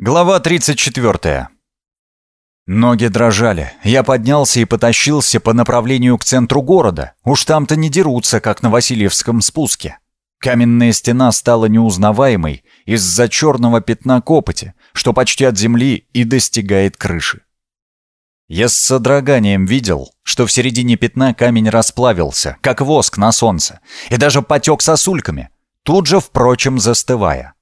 Глава 34. Ноги дрожали. Я поднялся и потащился по направлению к центру города. Уж там-то не дерутся, как на Васильевском спуске. Каменная стена стала неузнаваемой из-за черного пятна копоти, что почти от земли и достигает крыши. Я с содроганием видел, что в середине пятна камень расплавился, как воск на солнце, и даже потек сосульками, тут же, впрочем, застывая.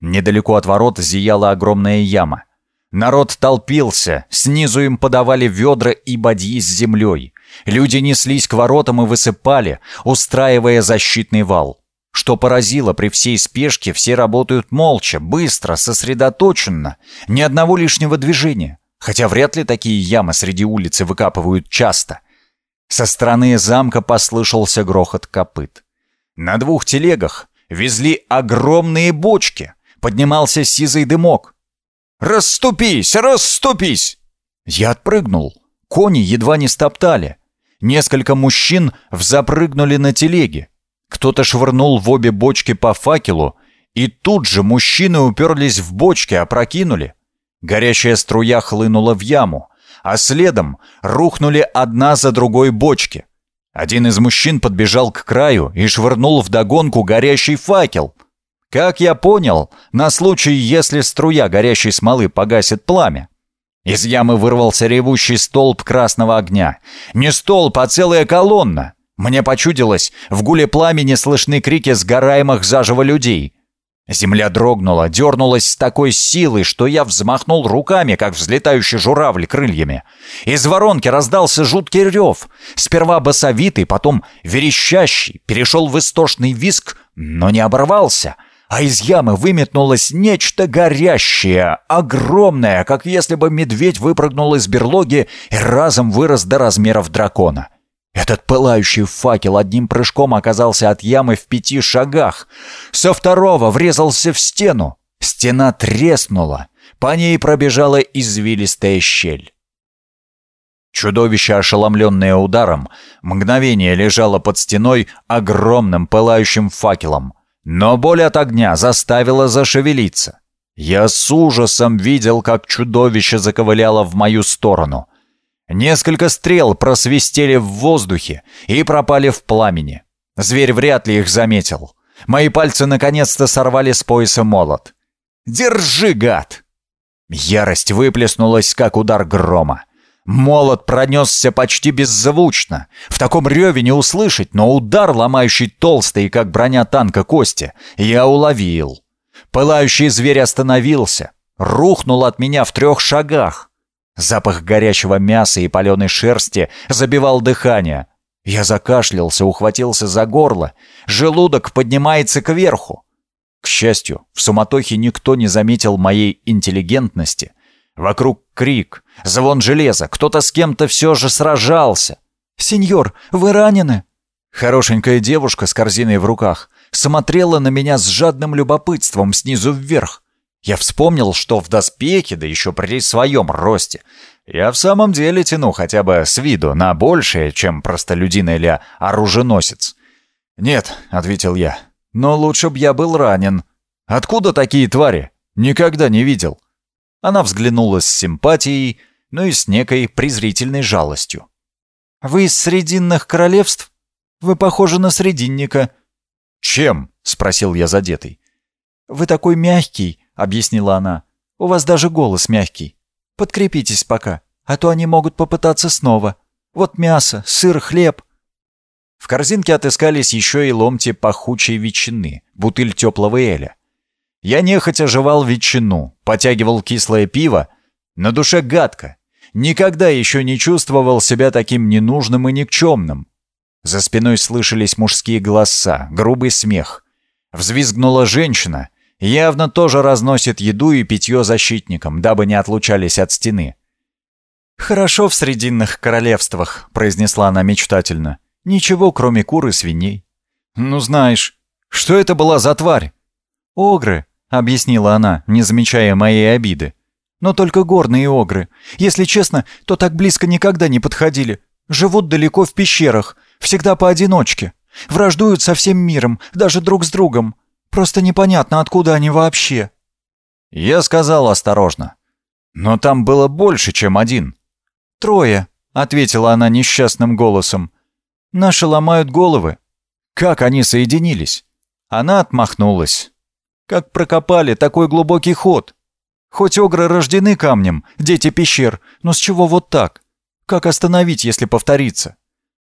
Недалеко от ворот зияла огромная яма. Народ толпился, снизу им подавали ведра и бадьи с землей. Люди неслись к воротам и высыпали, устраивая защитный вал. Что поразило, при всей спешке все работают молча, быстро, сосредоточенно, ни одного лишнего движения. Хотя вряд ли такие ямы среди улицы выкапывают часто. Со стороны замка послышался грохот копыт. На двух телегах везли огромные бочки поднимался сизый дымок. «Расступись! Расступись!» Я отпрыгнул. Кони едва не стоптали. Несколько мужчин взапрыгнули на телеге. Кто-то швырнул в обе бочки по факелу, и тут же мужчины уперлись в бочки, опрокинули. Горящая струя хлынула в яму, а следом рухнули одна за другой бочки. Один из мужчин подбежал к краю и швырнул вдогонку горящий факел. Как я понял, на случай, если струя горящей смолы погасит пламя. Из ямы вырвался ревущий столб красного огня. Не столб, а целая колонна. Мне почудилось, в гуле пламени слышны крики сгораемых заживо людей. Земля дрогнула, дернулась с такой силой, что я взмахнул руками, как взлетающий журавль крыльями. Из воронки раздался жуткий рев, сперва басовитый, потом верещащий, перешел в истошный виск, но не оборвался — а из ямы выметнулось нечто горящее, огромное, как если бы медведь выпрыгнул из берлоги и разом вырос до размеров дракона. Этот пылающий факел одним прыжком оказался от ямы в пяти шагах. Со второго врезался в стену. Стена треснула. По ней пробежала извилистая щель. Чудовище, ошеломленное ударом, мгновение лежало под стеной огромным пылающим факелом, но боль от огня заставила зашевелиться. Я с ужасом видел, как чудовище заковыляло в мою сторону. Несколько стрел просвистели в воздухе и пропали в пламени. Зверь вряд ли их заметил. Мои пальцы наконец-то сорвали с пояса молот. «Держи, гад!» Ярость выплеснулась, как удар грома. Молот пронесся почти беззвучно. В таком реве не услышать, но удар, ломающий толстые, как броня танка, кости, я уловил. Пылающий зверь остановился, рухнул от меня в трех шагах. Запах горячего мяса и паленой шерсти забивал дыхание. Я закашлялся, ухватился за горло. Желудок поднимается кверху. К счастью, в суматохе никто не заметил моей интеллигентности Вокруг крик, звон железа, кто-то с кем-то все же сражался. «Сеньор, вы ранены?» Хорошенькая девушка с корзиной в руках смотрела на меня с жадным любопытством снизу вверх. Я вспомнил, что в доспехе, да еще при своем росте, я в самом деле тяну хотя бы с виду на большее, чем простолюдин или оруженосец. «Нет», — ответил я, — «но лучше б я был ранен. Откуда такие твари? Никогда не видел». Она взглянула с симпатией, но и с некой презрительной жалостью. «Вы из Срединных королевств? Вы похожи на Срединника». «Чем?» — спросил я задетый. «Вы такой мягкий», — объяснила она. «У вас даже голос мягкий. Подкрепитесь пока, а то они могут попытаться снова. Вот мясо, сыр, хлеб». В корзинке отыскались еще и ломти пахучей ветчины, бутыль теплого эля. Я нехотя жевал ветчину, потягивал кислое пиво. На душе гадко. Никогда еще не чувствовал себя таким ненужным и никчемным. За спиной слышались мужские голоса, грубый смех. Взвизгнула женщина. Явно тоже разносит еду и питье защитникам, дабы не отлучались от стены. «Хорошо в Срединных королевствах», — произнесла она мечтательно. «Ничего, кроме кур и свиней». «Ну знаешь, что это была за тварь?» «Огры», — объяснила она, не замечая моей обиды. «Но только горные огры. Если честно, то так близко никогда не подходили. Живут далеко в пещерах, всегда поодиночке. Враждуют со всем миром, даже друг с другом. Просто непонятно, откуда они вообще». Я сказал осторожно. «Но там было больше, чем один». «Трое», — ответила она несчастным голосом. «Наши ломают головы». «Как они соединились?» Она отмахнулась. «Как прокопали такой глубокий ход. Хоть огры рождены камнем, дети пещер, но с чего вот так? Как остановить, если повторится?»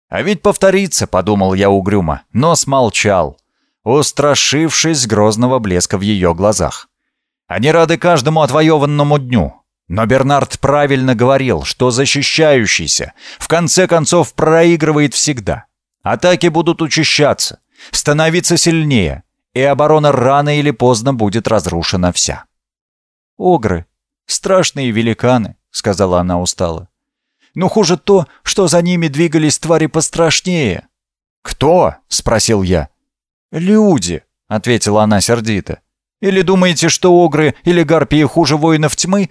«А ведь повторится», — подумал я угрюмо, но смолчал, устрашившись грозного блеска в ее глазах. «Они рады каждому отвоеванному дню, но Бернард правильно говорил, что защищающийся в конце концов проигрывает всегда. Атаки будут учащаться, становиться сильнее, и оборона рано или поздно будет разрушена вся. «Огры, страшные великаны», — сказала она устало. «Но хуже то, что за ними двигались твари пострашнее». «Кто?» — спросил я. «Люди», — ответила она сердито. «Или думаете, что огры или гарпии хуже воинов тьмы?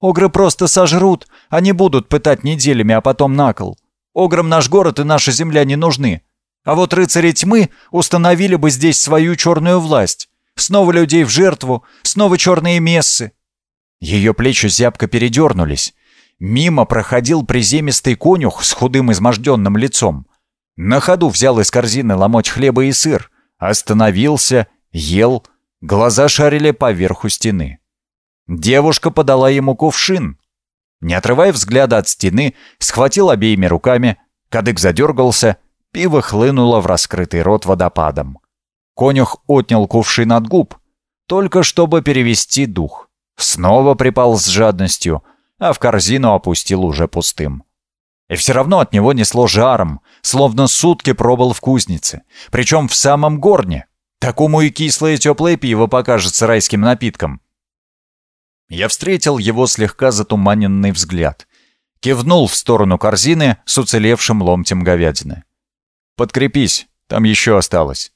Огры просто сожрут, они будут пытать неделями, а потом на кол. Ограм наш город и наша земля не нужны. А вот рыцари тьмы установили бы здесь свою черную власть. Снова людей в жертву, снова черные мессы. Ее плечи зябко передернулись. Мимо проходил приземистый конюх с худым изможденным лицом. На ходу взял из корзины ломоть хлеба и сыр. Остановился, ел, глаза шарили по верху стены. Девушка подала ему кувшин. Не отрывая взгляда от стены, схватил обеими руками, кадык задергался, пиво хлынуло в раскрытый рот водопадом. Конюх отнял кувшин от губ, только чтобы перевести дух. Снова припал с жадностью, а в корзину опустил уже пустым. И все равно от него несло жаром, словно сутки пробыл в кузнице, причем в самом горне. Такому и кислое теплое пиво покажется райским напитком. Я встретил его слегка затуманенный взгляд. Кивнул в сторону корзины с уцелевшим ломтем говядины. «Подкрепись, там еще осталось».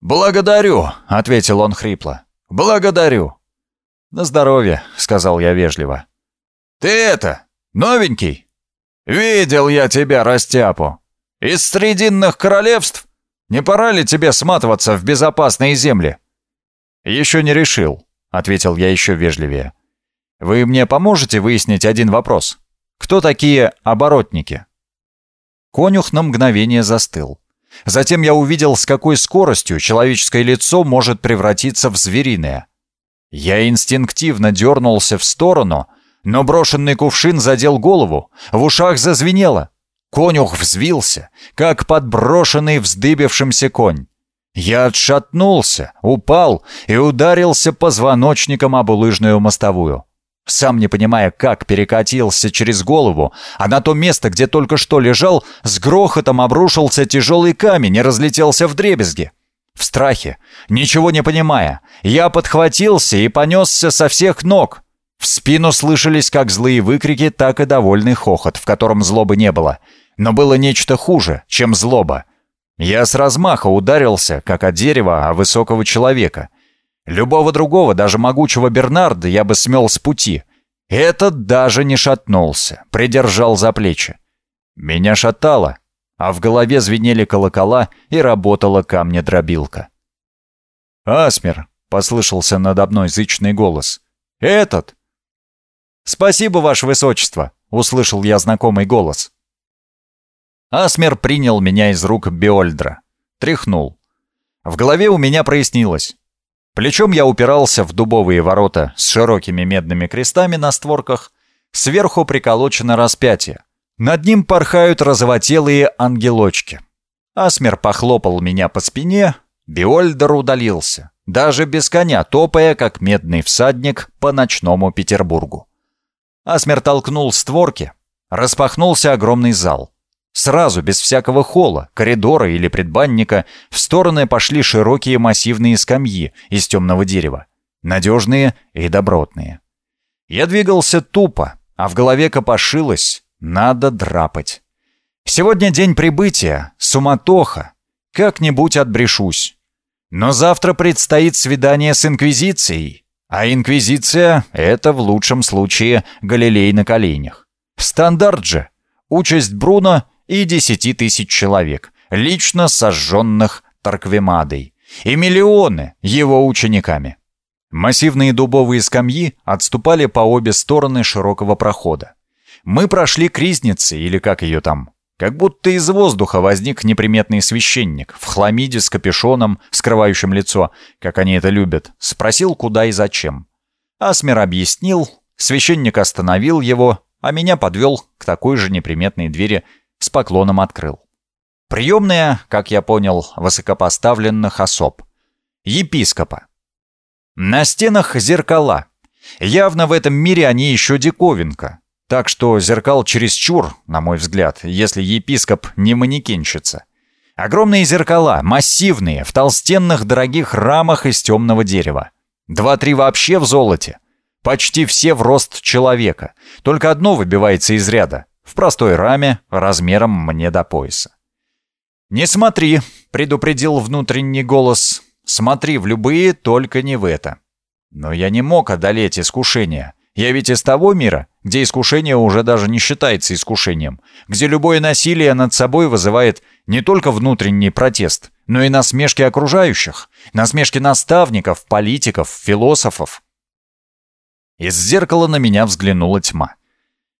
«Благодарю», — ответил он хрипло. «Благодарю». «На здоровье», — сказал я вежливо. «Ты это, новенький?» «Видел я тебя, растяпу. Из срединных королевств? Не пора ли тебе сматываться в безопасные земли?» «Еще не решил», — ответил я еще вежливее. «Вы мне поможете выяснить один вопрос? Кто такие оборотники?» Конюх на мгновение застыл. Затем я увидел, с какой скоростью человеческое лицо может превратиться в звериное. Я инстинктивно дернулся в сторону, но брошенный кувшин задел голову, в ушах зазвенело. Конюх взвился, как подброшенный вздыбившимся конь. Я отшатнулся, упал и ударился позвоночником об улыжную мостовую. Сам не понимая, как перекатился через голову, а на то место, где только что лежал, с грохотом обрушился тяжелый камень и разлетелся в дребезги. В страхе, ничего не понимая, я подхватился и понесся со всех ног. В спину слышались как злые выкрики, так и довольный хохот, в котором злобы не было. Но было нечто хуже, чем злоба. Я с размаха ударился, как от дерева, о высокого человека. Любого другого, даже могучего Бернарда, я бы смел с пути. Этот даже не шатнулся, придержал за плечи. Меня шатало, а в голове звенели колокола и работала камня-дробилка. «Асмер!» — послышался надо мной зычный голос. «Этот!» «Спасибо, Ваше Высочество!» — услышал я знакомый голос. Асмер принял меня из рук Биольдра. Тряхнул. В голове у меня прояснилось. Плечом я упирался в дубовые ворота с широкими медными крестами на створках. Сверху приколочено распятие. Над ним порхают розовотелые ангелочки. Асмер похлопал меня по спине, Биольдер удалился, даже без коня, топая, как медный всадник, по ночному Петербургу. Асмер толкнул створки, распахнулся огромный зал. Сразу, без всякого холла, коридора или предбанника, в стороны пошли широкие массивные скамьи из темного дерева, надежные и добротные. Я двигался тупо, а в голове копошилось «надо драпать». Сегодня день прибытия, суматоха, как-нибудь отбрешусь. Но завтра предстоит свидание с Инквизицией, а Инквизиция — это в лучшем случае Галилей на коленях. Стандарт же. Участь Бруно и десяти тысяч человек, лично сожженных Тарквемадой, и миллионы его учениками. Массивные дубовые скамьи отступали по обе стороны широкого прохода. Мы прошли к ризнице, или как ее там. Как будто из воздуха возник неприметный священник в хламиде с капюшоном, скрывающим лицо, как они это любят, спросил, куда и зачем. Асмер объяснил, священник остановил его, а меня подвел к такой же неприметной двери, с поклоном открыл. Приемная, как я понял, высокопоставленных особ. Епископа. На стенах зеркала. Явно в этом мире они еще диковинка. Так что зеркал чересчур, на мой взгляд, если епископ не манекенщица. Огромные зеркала, массивные, в толстенных дорогих рамах из темного дерева. Два-три вообще в золоте. Почти все в рост человека. Только одно выбивается из ряда. В простой раме, размером мне до пояса. «Не смотри», — предупредил внутренний голос. «Смотри в любые, только не в это». Но я не мог одолеть искушение. Я ведь из того мира, где искушение уже даже не считается искушением, где любое насилие над собой вызывает не только внутренний протест, но и насмешки окружающих, насмешки наставников, политиков, философов. Из зеркала на меня взглянула тьма.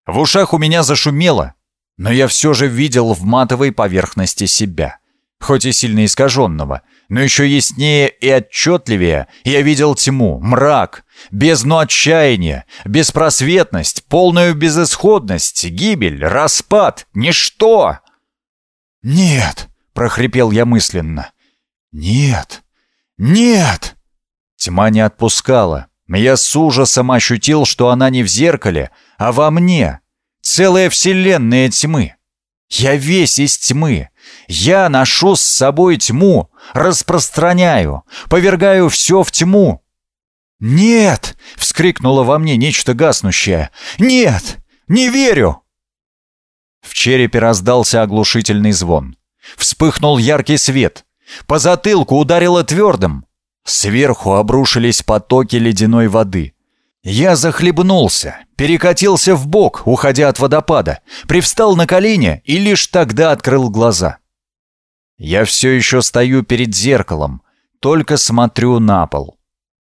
В ушах у меня зашумело, но я все же видел в матовой поверхности себя. Хоть и сильно искаженного, но еще яснее и отчетливее я видел тьму, мрак, бездну отчаяния, беспросветность, полную безысходность, гибель, распад, ничто. «Нет!» — прохрипел я мысленно. «Нет! Нет!» Тьма не отпускала. Я с ужасом ощутил, что она не в зеркале, а во мне. Целая вселенная тьмы. Я весь из тьмы. Я ношу с собой тьму, распространяю, повергаю все в тьму. «Нет!» — вскрикнуло во мне нечто гаснущее. «Нет! Не верю!» В черепе раздался оглушительный звон. Вспыхнул яркий свет. По затылку ударило твердым. Сверху обрушились потоки ледяной воды. Я захлебнулся, перекатился в бок, уходя от водопада, привстал на колени и лишь тогда открыл глаза. Я все еще стою перед зеркалом, только смотрю на пол.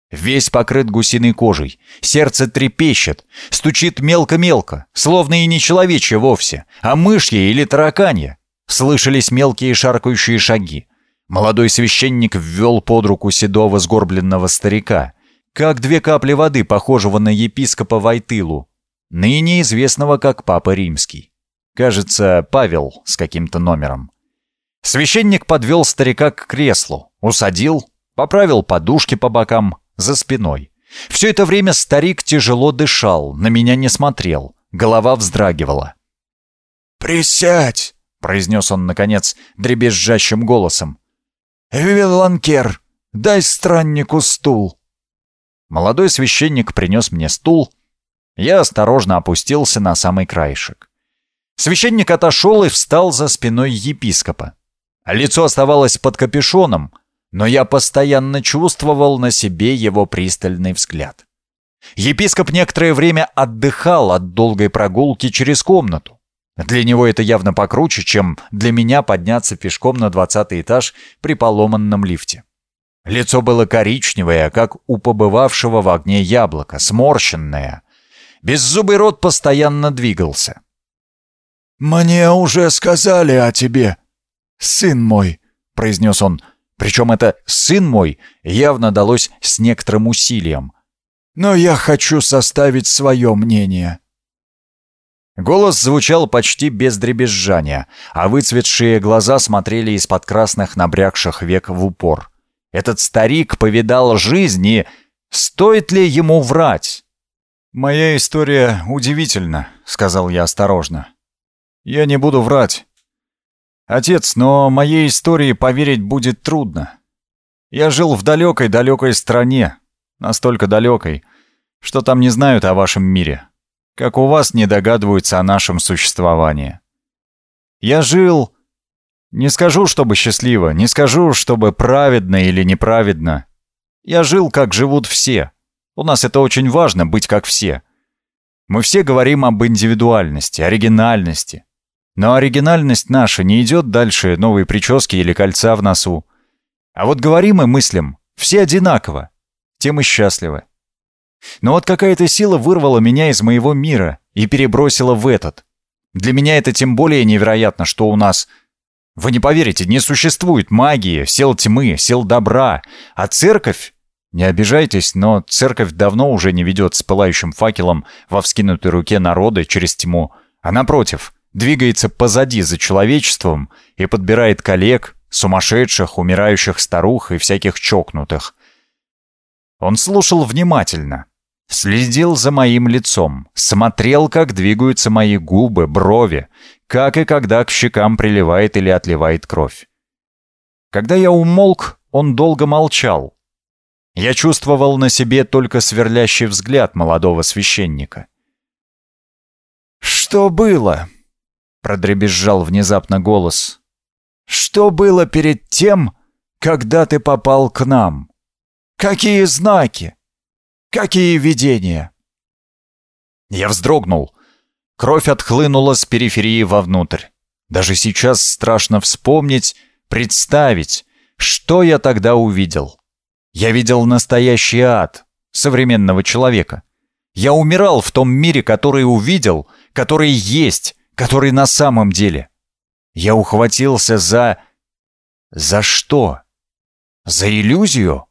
Весь покрыт гусиной кожей, сердце трепещет, стучит мелко-мелко, словно и не человечье вовсе, а мышье или тараканье. Слышались мелкие шаркающие шаги. Молодой священник ввел под руку седого сгорбленного старика, как две капли воды, похожего на епископа Вайтылу, ныне известного как Папа Римский. Кажется, Павел с каким-то номером. Священник подвел старика к креслу, усадил, поправил подушки по бокам, за спиной. Все это время старик тяжело дышал, на меня не смотрел, голова вздрагивала. «Присядь!» — произнес он, наконец, дребезжащим голосом. «Виланкер, дай страннику стул!» Молодой священник принес мне стул. Я осторожно опустился на самый краешек. Священник отошел и встал за спиной епископа. Лицо оставалось под капюшоном, но я постоянно чувствовал на себе его пристальный взгляд. Епископ некоторое время отдыхал от долгой прогулки через комнату. Для него это явно покруче, чем для меня подняться пешком на двадцатый этаж при поломанном лифте. Лицо было коричневое, как у побывавшего в огне яблока, сморщенное. Беззубый рот постоянно двигался. «Мне уже сказали о тебе, сын мой», — произнес он, причем это «сын мой» явно далось с некоторым усилием. «Но я хочу составить свое мнение». Голос звучал почти без дребезжания, а выцветшие глаза смотрели из-под красных набрякших век в упор. Этот старик повидал жизнь, и стоит ли ему врать? «Моя история удивительна», — сказал я осторожно. «Я не буду врать. Отец, но моей истории поверить будет трудно. Я жил в далекой-далекой стране, настолько далекой, что там не знают о вашем мире, как у вас не догадываются о нашем существовании. Я жил... Не скажу, чтобы счастливо, не скажу, чтобы праведно или неправедно. Я жил, как живут все. У нас это очень важно, быть как все. Мы все говорим об индивидуальности, оригинальности, но оригинальность наша не идет дальше новой прически или кольца в носу. А вот говорим и мыслим все одинаково. тем и счастливы. Но вот какая-то сила вырвала меня из моего мира и перебросила в этот. Для меня это тем более невероятно, что у нас... Вы не поверите, не существует магии, сил тьмы, сил добра, а церковь... Не обижайтесь, но церковь давно уже не ведет с пылающим факелом во вскинутой руке народа через тьму, а напротив, двигается позади за человечеством и подбирает коллег, сумасшедших, умирающих старух и всяких чокнутых. Он слушал внимательно, следил за моим лицом, смотрел, как двигаются мои губы, брови, как и когда к щекам приливает или отливает кровь. Когда я умолк, он долго молчал. Я чувствовал на себе только сверлящий взгляд молодого священника. «Что было?» — продребезжал внезапно голос. Что было перед тем, когда ты попал к нам? Какие знаки? Какие видения?» Я вздрогнул. Кровь отхлынула с периферии вовнутрь. Даже сейчас страшно вспомнить, представить, что я тогда увидел. Я видел настоящий ад современного человека. Я умирал в том мире, который увидел, который есть, который на самом деле. Я ухватился за... За что? За иллюзию?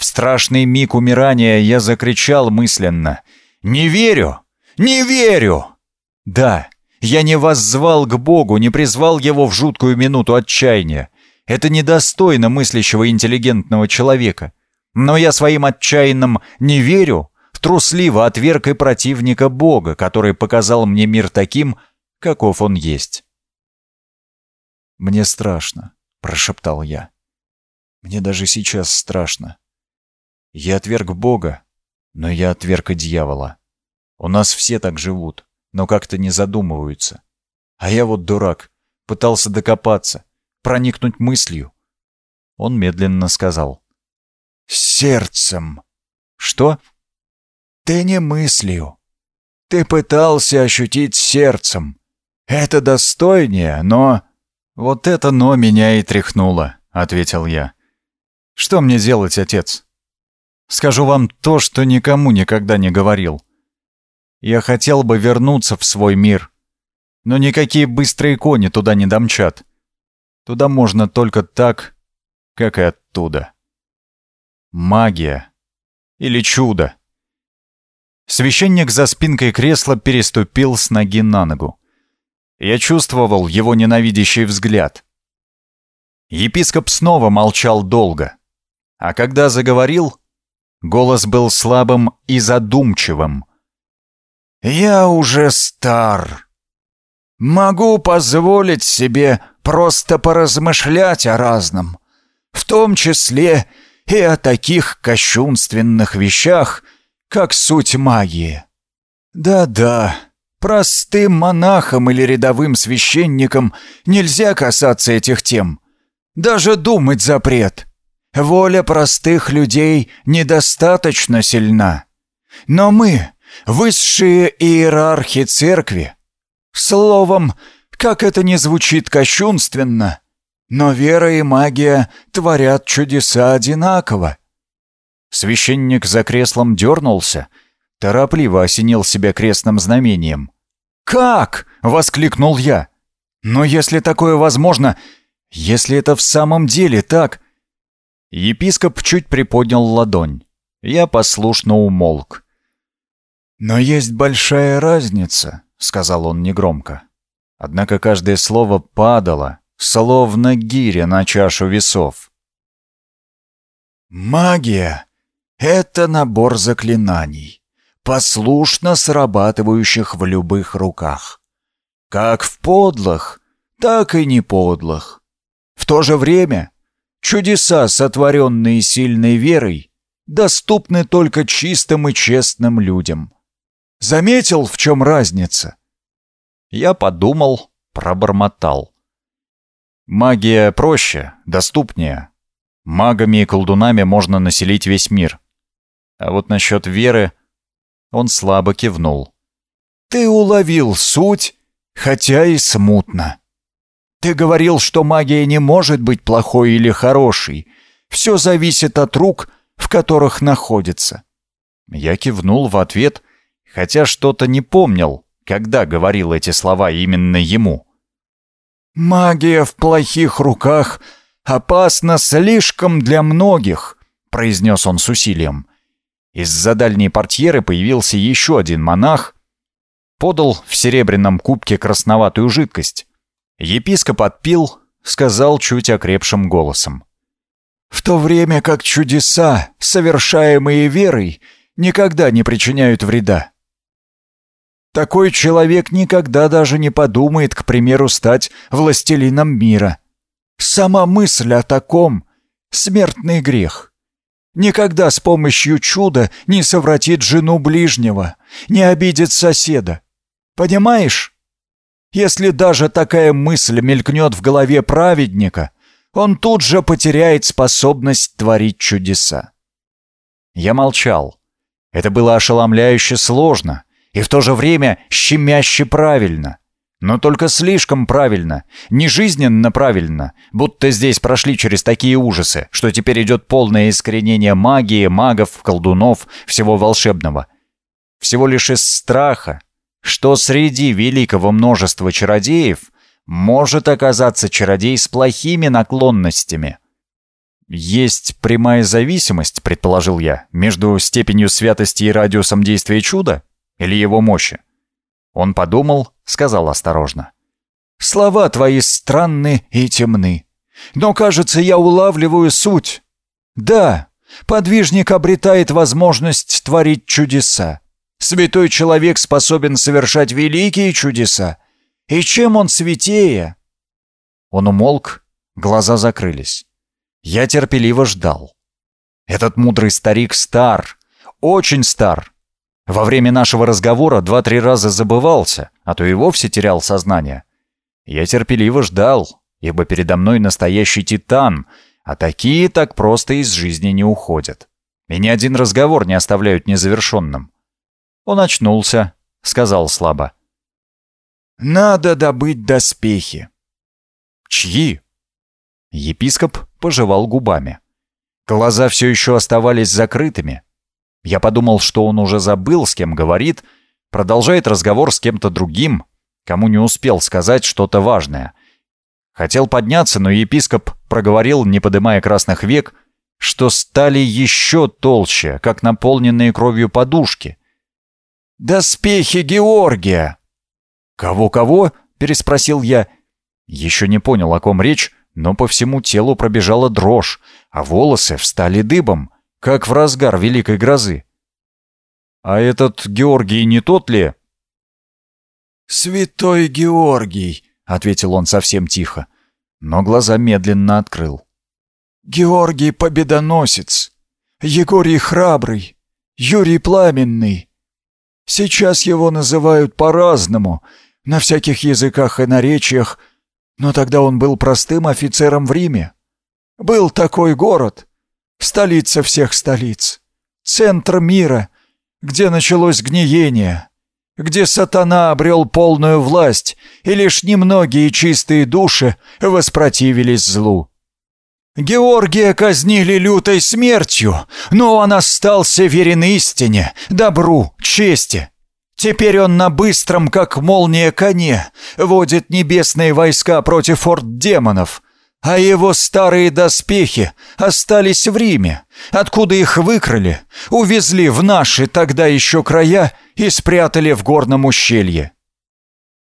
В страшный миг умирания я закричал мысленно. «Не верю! Не верю!» Да, я не воззвал к Богу, не призвал Его в жуткую минуту отчаяния. Это недостойно мыслящего интеллигентного человека. Но я своим отчаянным «не верю» трусливо отверг и противника Бога, который показал мне мир таким, каков он есть. «Мне страшно», — прошептал я. «Мне даже сейчас страшно. Я отверг Бога, но я отверг и дьявола. У нас все так живут, но как-то не задумываются. А я вот дурак, пытался докопаться, проникнуть мыслью». Он медленно сказал. «Сердцем». «Что?» «Ты не мыслью. Ты пытался ощутить сердцем. Это достойнее, но...» «Вот это «но» меня и тряхнуло», — ответил я. «Что мне делать, отец? Скажу вам то, что никому никогда не говорил. Я хотел бы вернуться в свой мир, но никакие быстрые кони туда не домчат. Туда можно только так, как и оттуда. Магия. Или чудо». Священник за спинкой кресла переступил с ноги на ногу. Я чувствовал его ненавидящий взгляд. Епископ снова молчал долго. А когда заговорил, голос был слабым и задумчивым. «Я уже стар. Могу позволить себе просто поразмышлять о разном, в том числе и о таких кощунственных вещах, как суть магии. Да-да, Простым монахам или рядовым священникам нельзя касаться этих тем. Даже думать запрет. Воля простых людей недостаточно сильна. Но мы, высшие иерархи церкви, словом, как это не звучит кощунственно, но вера и магия творят чудеса одинаково. Священник за креслом дернулся — Торопливо осенил себя крестным знамением. «Как?» — воскликнул я. «Но если такое возможно, если это в самом деле так...» Епископ чуть приподнял ладонь. Я послушно умолк. «Но есть большая разница», — сказал он негромко. Однако каждое слово падало, словно гиря на чашу весов. «Магия — это набор заклинаний послушно срабатывающих в любых руках. Как в подлых, так и не подлых. В то же время чудеса, сотворенные сильной верой, доступны только чистым и честным людям. Заметил, в чем разница? Я подумал, пробормотал. Магия проще, доступнее. Магами и колдунами можно населить весь мир. А вот насчет веры он слабо кивнул. «Ты уловил суть, хотя и смутно. Ты говорил, что магия не может быть плохой или хорошей. Все зависит от рук, в которых находится. Я кивнул в ответ, хотя что-то не помнил, когда говорил эти слова именно ему. «Магия в плохих руках опасна слишком для многих», — произнес он с усилием. Из-за дальней портьеры появился еще один монах, подал в серебряном кубке красноватую жидкость. Епископ отпил, сказал чуть окрепшим голосом. «В то время как чудеса, совершаемые верой, никогда не причиняют вреда. Такой человек никогда даже не подумает, к примеру, стать властелином мира. Сама мысль о таком — смертный грех. Никогда с помощью чуда не совратит жену ближнего, не обидит соседа. Понимаешь? Если даже такая мысль мелькнет в голове праведника, он тут же потеряет способность творить чудеса. Я молчал. Это было ошеломляюще сложно и в то же время щемяще правильно. Но только слишком правильно, не жизненно правильно, будто здесь прошли через такие ужасы, что теперь идет полное искоренение магии, магов, колдунов, всего волшебного. Всего лишь из страха, что среди великого множества чародеев может оказаться чародей с плохими наклонностями. Есть прямая зависимость, предположил я, между степенью святости и радиусом действия чуда или его мощи. Он подумал, сказал осторожно. «Слова твои странны и темны. Но, кажется, я улавливаю суть. Да, подвижник обретает возможность творить чудеса. Святой человек способен совершать великие чудеса. И чем он святее?» Он умолк, глаза закрылись. Я терпеливо ждал. Этот мудрый старик стар, очень стар, во время нашего разговора два-три раза забывался, а то и вовсе терял сознание. Я терпеливо ждал, ибо передо мной настоящий титан, а такие так просто из жизни не уходят. И ни один разговор не оставляют незавершенным. Он очнулся, сказал слабо. «Надо добыть доспехи». «Чьи?» Епископ пожевал губами. Глаза все еще оставались закрытыми, я подумал, что он уже забыл, с кем говорит, продолжает разговор с кем-то другим, кому не успел сказать что-то важное. Хотел подняться, но епископ проговорил, не подымая красных век, что стали еще толще, как наполненные кровью подушки. «Доспехи Георгия!» «Кого-кого?» — переспросил я. Еще не понял, о ком речь, но по всему телу пробежала дрожь, а волосы встали дыбом как в разгар великой грозы. А этот Георгий не тот ли? «Святой Георгий», — ответил он совсем тихо, но глаза медленно открыл. «Георгий Победоносец, Егорий Храбрый, Юрий Пламенный. Сейчас его называют по-разному, на всяких языках и наречиях, но тогда он был простым офицером в Риме. Был такой город, столица всех столиц, центр мира, где началось гниение, где сатана обрел полную власть, и лишь немногие чистые души воспротивились злу. Георгия казнили лютой смертью, но он остался верен истине, добру, чести. Теперь он на быстром, как молния, коне водит небесные войска против орд демонов — а его старые доспехи остались в Риме, откуда их выкрали, увезли в наши тогда еще края и спрятали в горном ущелье.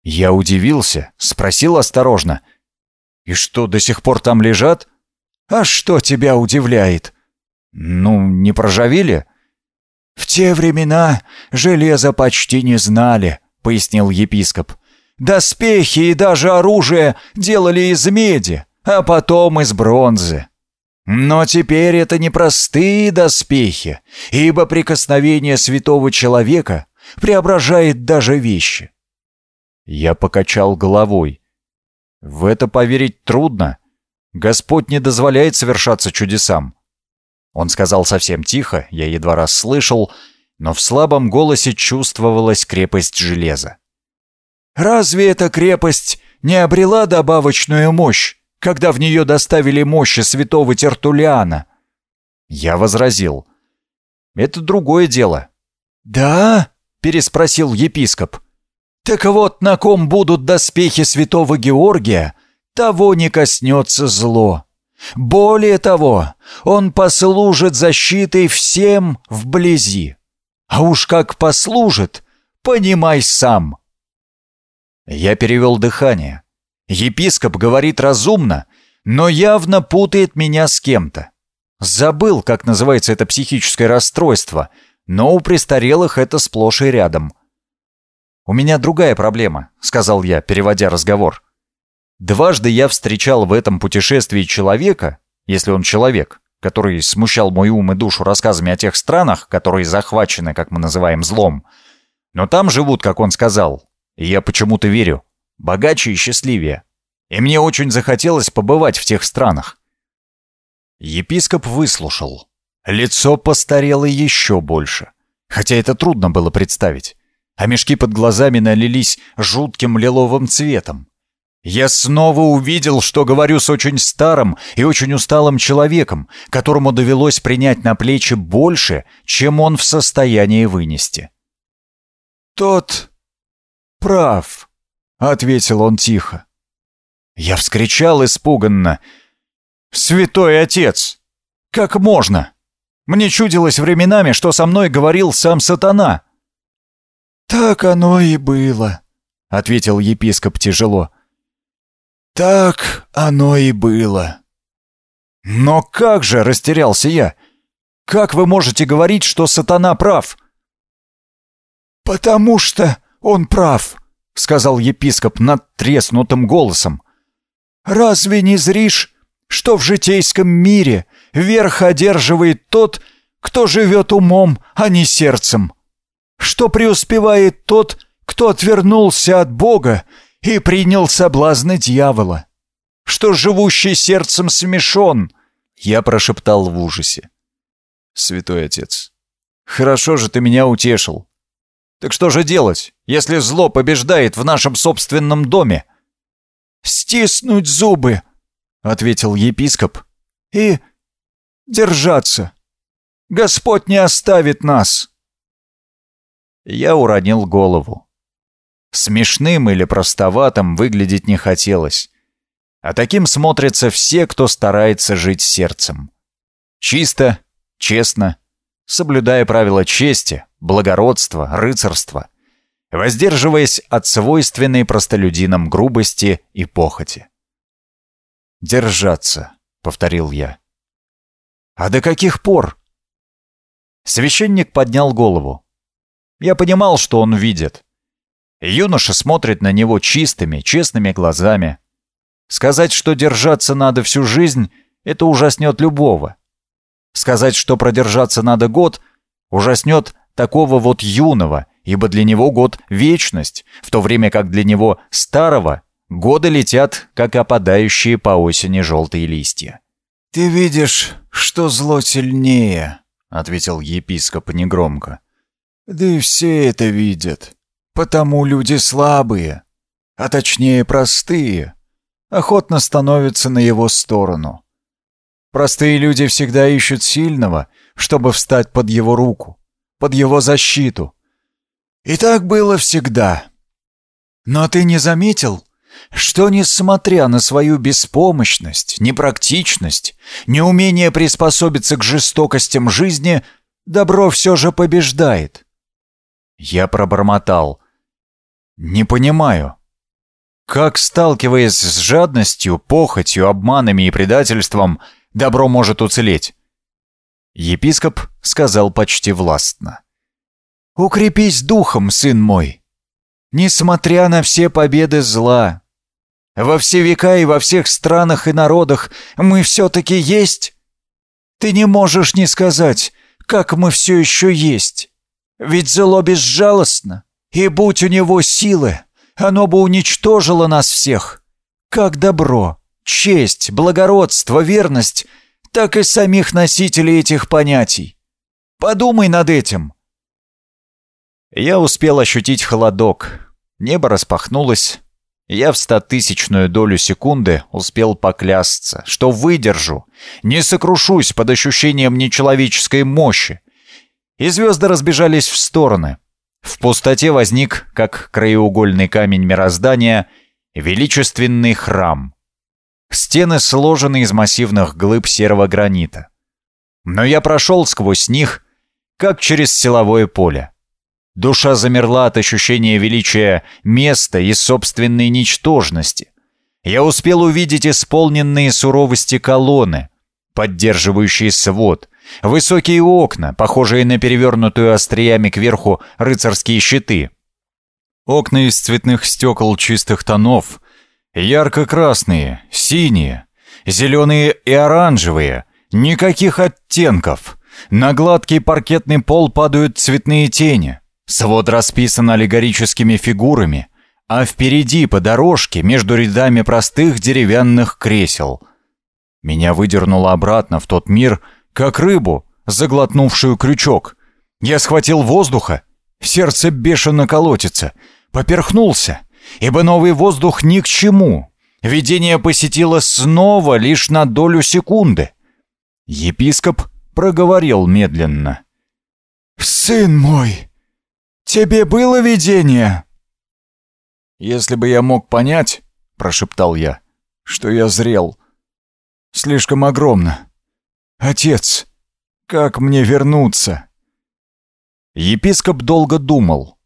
Я удивился, спросил осторожно. «И что, до сих пор там лежат?» «А что тебя удивляет?» «Ну, не прожавели?» «В те времена железо почти не знали», — пояснил епископ. «Доспехи и даже оружие делали из меди, а потом из бронзы. Но теперь это не простые доспехи, ибо прикосновение святого человека преображает даже вещи. Я покачал головой. В это поверить трудно. Господь не дозволяет совершаться чудесам. Он сказал совсем тихо, я едва раз слышал, но в слабом голосе чувствовалась крепость железа. «Разве эта крепость не обрела добавочную мощь?» когда в нее доставили мощи святого Тертулиана. Я возразил. «Это другое дело». «Да?» — переспросил епископ. «Так вот, на ком будут доспехи святого Георгия, того не коснется зло. Более того, он послужит защитой всем вблизи. А уж как послужит, понимай сам». Я перевел дыхание. Епископ говорит разумно, но явно путает меня с кем-то. Забыл, как называется это психическое расстройство, но у престарелых это сплошь и рядом. «У меня другая проблема», — сказал я, переводя разговор. «Дважды я встречал в этом путешествии человека, если он человек, который смущал мой ум и душу рассказами о тех странах, которые захвачены, как мы называем, злом. Но там живут, как он сказал, и я почему-то верю, богаче и счастливее. И мне очень захотелось побывать в тех странах. Епископ выслушал. Лицо постарело еще больше. Хотя это трудно было представить. А мешки под глазами налились жутким лиловым цветом. Я снова увидел, что говорю с очень старым и очень усталым человеком, которому довелось принять на плечи больше, чем он в состоянии вынести. «Тот прав», — ответил он тихо. Я вскричал испуганно — «Святой отец! Как можно? Мне чудилось временами, что со мной говорил сам сатана». «Так оно и было», — ответил епископ тяжело. «Так оно и было». «Но как же?» — растерялся я. «Как вы можете говорить, что сатана прав?» «Потому что он прав», — сказал епископ над треснутым голосом. «Разве не зришь, что в житейском мире верх одерживает тот, кто живет умом, а не сердцем, что преуспевает тот, кто отвернулся от Бога и принял соблазны дьявола, что живущий сердцем смешон, я прошептал в ужасе. Святой Отец, хорошо же ты меня утешил. Так что же делать, если зло побеждает в нашем собственном доме? Стиснуть зубы, — ответил епископ, — «и держаться. Господь не оставит нас». Я уронил голову. Смешным или простоватым выглядеть не хотелось. А таким смотрятся все, кто старается жить сердцем. Чисто, честно, соблюдая правила чести, благородства, рыцарства, воздерживаясь от свойственной простолюдинам грубости и похоти. «Держаться», — повторил я. «А до каких пор?» Священник поднял голову. Я понимал, что он видит. Юноша смотрит на него чистыми, честными глазами. Сказать, что держаться надо всю жизнь, это ужаснет любого. Сказать, что продержаться надо год, ужаснет такого вот юного, ибо для него год — вечность, в то время как для него старого Годы летят, как опадающие по осени желтые листья. «Ты видишь, что зло сильнее», — ответил епископ негромко. «Да и все это видят. Потому люди слабые, а точнее простые, охотно становятся на его сторону. Простые люди всегда ищут сильного, чтобы встать под его руку, под его защиту. И так было всегда. Но ты не заметил, что, несмотря на свою беспомощность, непрактичность, неумение приспособиться к жестокостям жизни, добро все же побеждает. Я пробормотал. Не понимаю. Как, сталкиваясь с жадностью, похотью, обманами и предательством, добро может уцелеть? Епископ сказал почти властно. «Укрепись духом, сын мой. Несмотря на все победы зла, во все века и во всех странах и народах мы все-таки есть? Ты не можешь не сказать, как мы все еще есть. Ведь зло безжалостно, и будь у него силы, оно бы уничтожило нас всех. Как добро, честь, благородство, верность, так и самих носителей этих понятий. Подумай над этим. Я успел ощутить холодок. Небо распахнулось, Я в стотысячную долю секунды успел поклясться, что выдержу, не сокрушусь под ощущением нечеловеческой мощи. И звезды разбежались в стороны. В пустоте возник, как краеугольный камень мироздания, величественный храм. Стены сложены из массивных глыб серого гранита. Но я прошел сквозь них, как через силовое поле. Душа замерла от ощущения величия места и собственной ничтожности. Я успел увидеть исполненные суровости колонны, поддерживающие свод, высокие окна, похожие на перевернутую остриями кверху рыцарские щиты. Окна из цветных стекол чистых тонов, ярко-красные, синие, зеленые и оранжевые, никаких оттенков. На гладкий паркетный пол падают цветные тени. Свод расписан аллегорическими фигурами, а впереди по дорожке между рядами простых деревянных кресел. Меня выдернуло обратно в тот мир, как рыбу, заглотнувшую крючок. Я схватил воздуха, сердце бешено колотится, поперхнулся, ибо новый воздух ни к чему. Видение посетило снова лишь на долю секунды. Епископ проговорил медленно. «Сын мой!» Тебе было видение?» «Если бы я мог понять, — прошептал я, — что я зрел. Слишком огромно. Отец, как мне вернуться?» Епископ долго думал.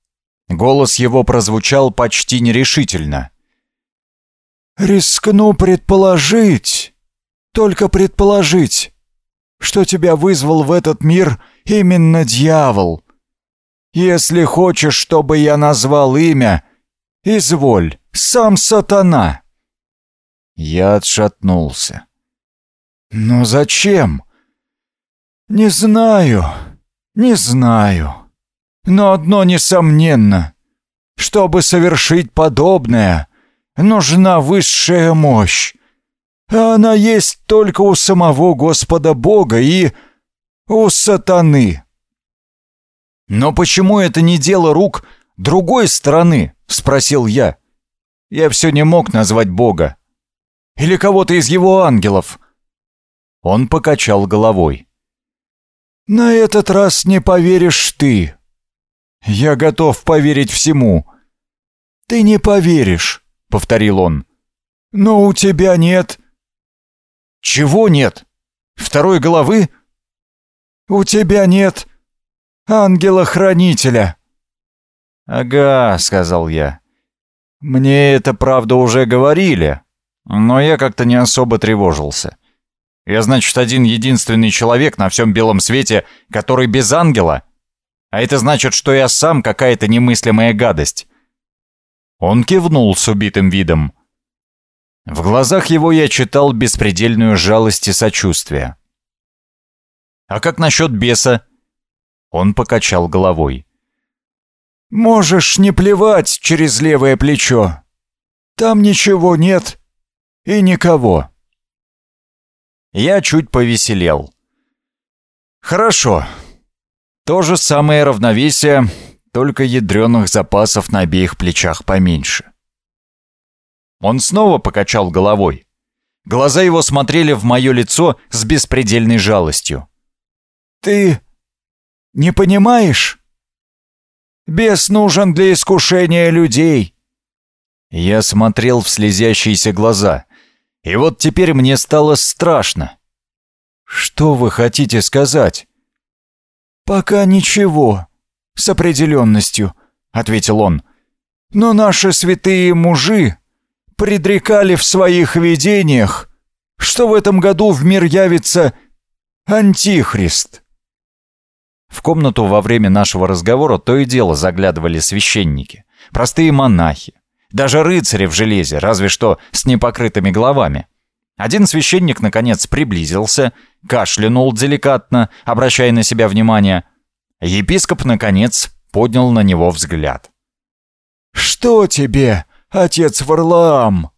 Голос его прозвучал почти нерешительно. «Рискну предположить, только предположить, что тебя вызвал в этот мир именно дьявол, если хочешь, чтобы я назвал имя, изволь, сам сатана. Я отшатнулся. Но зачем? Не знаю, не знаю. Но одно несомненно. Чтобы совершить подобное, нужна высшая мощь. А она есть только у самого Господа Бога и у сатаны. «Но почему это не дело рук другой стороны?» — спросил я. Я все не мог назвать Бога. Или кого-то из его ангелов. Он покачал головой. «На этот раз не поверишь ты. Я готов поверить всему». «Ты не поверишь», — повторил он. «Но у тебя нет...» «Чего нет? Второй головы?» «У тебя нет ангела-хранителя». «Ага», — сказал я. «Мне это, правда, уже говорили, но я как-то не особо тревожился. Я, значит, один единственный человек на всем белом свете, который без ангела? А это значит, что я сам какая-то немыслимая гадость». Он кивнул с убитым видом. В глазах его я читал беспредельную жалость и сочувствие. «А как насчет беса?» Он покачал головой. «Можешь не плевать через левое плечо. Там ничего нет и никого». Я чуть повеселел. «Хорошо. То же самое равновесие, только ядреных запасов на обеих плечах поменьше». Он снова покачал головой. Глаза его смотрели в мое лицо с беспредельной жалостью. «Ты не понимаешь? Бес нужен для искушения людей. Я смотрел в слезящиеся глаза, и вот теперь мне стало страшно. Что вы хотите сказать? Пока ничего, с определенностью, ответил он. Но наши святые мужи предрекали в своих видениях, что в этом году в мир явится Антихрист. В комнату во время нашего разговора то и дело заглядывали священники, простые монахи, даже рыцари в железе, разве что с непокрытыми головами. Один священник, наконец, приблизился, кашлянул деликатно, обращая на себя внимание. Епископ, наконец, поднял на него взгляд. «Что тебе, отец Варлаам?»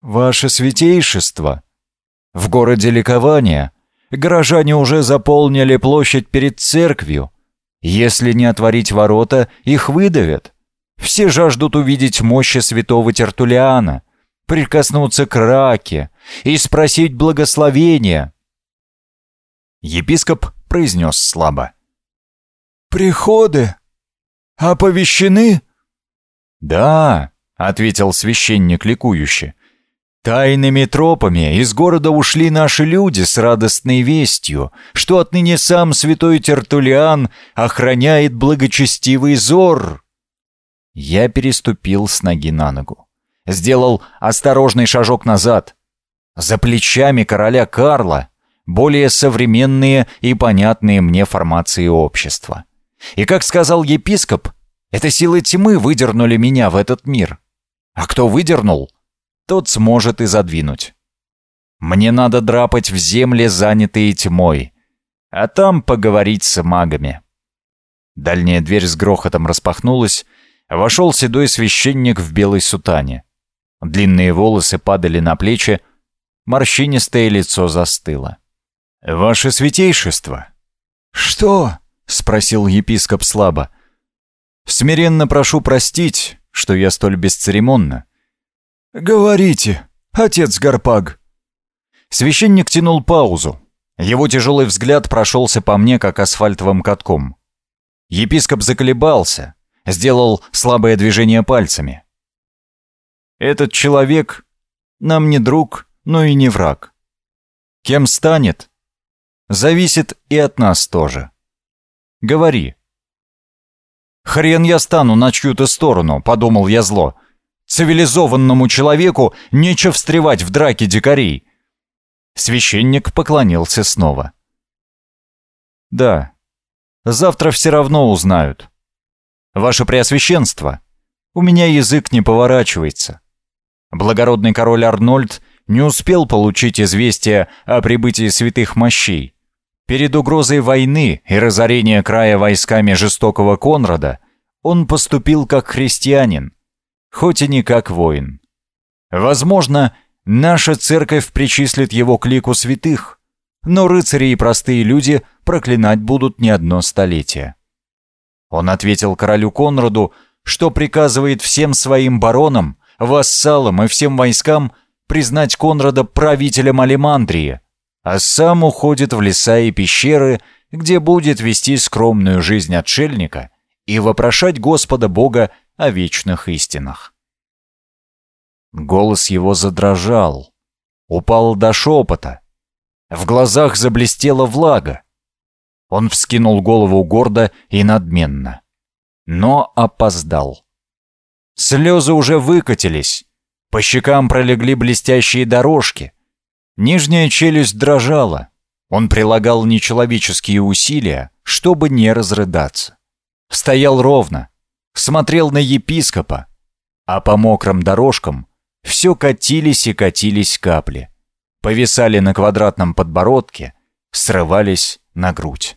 «Ваше святейшество, в городе ликования горожане уже заполнили площадь перед церковью. Если не отворить ворота, их выдавят. Все жаждут увидеть мощи святого Тертулиана, прикоснуться к раке и спросить благословения. Епископ произнес слабо. «Приходы оповещены?» «Да», — ответил священник ликующе. «Тайными тропами из города ушли наши люди с радостной вестью, что отныне сам святой Тертулиан охраняет благочестивый зор». Я переступил с ноги на ногу. Сделал осторожный шажок назад. За плечами короля Карла более современные и понятные мне формации общества. И, как сказал епископ, это силы тьмы выдернули меня в этот мир. А кто выдернул, тот сможет и задвинуть. Мне надо драпать в земле, занятые тьмой, а там поговорить с магами. Дальняя дверь с грохотом распахнулась, вошел седой священник в белой сутане. Длинные волосы падали на плечи, морщинистое лицо застыло. «Ваше святейшество!» «Что?» — спросил епископ слабо. «Смиренно прошу простить, что я столь бесцеремонно». «Говорите, отец Гарпаг». Священник тянул паузу. Его тяжелый взгляд прошелся по мне, как асфальтовым катком. Епископ заколебался, сделал слабое движение пальцами. «Этот человек нам не друг, но и не враг. Кем станет, зависит и от нас тоже. Говори». «Хрен я стану на чью-то сторону», — подумал я зло. «Цивилизованному человеку нечего встревать в драке дикарей». Священник поклонился снова. «Да, завтра все равно узнают. Ваше Преосвященство, у меня язык не поворачивается. Благородный король Арнольд не успел получить известие о прибытии святых мощей. Перед угрозой войны и разорения края войсками жестокого Конрада он поступил как христианин, хоть и не как воин. Возможно, наша церковь причислит его к лику святых, но рыцари и простые люди проклинать будут не одно столетие. Он ответил королю Конраду, что приказывает всем своим баронам, вассалам и всем войскам признать Конрада правителем Алимандрии, а сам уходит в леса и пещеры, где будет вести скромную жизнь отшельника и вопрошать Господа Бога о вечных истинах. Голос его задрожал, упал до шепота. В глазах заблестела влага. Он вскинул голову гордо и надменно. Но опоздал. Слезы уже выкатились. По щекам пролегли блестящие дорожки. Нижняя челюсть дрожала. Он прилагал нечеловеческие усилия, чтобы не разрыдаться. Стоял ровно, смотрел на епископа, а по мокрым дорожкам все катились и катились капли. Повисали на квадратном подбородке, срывались на грудь.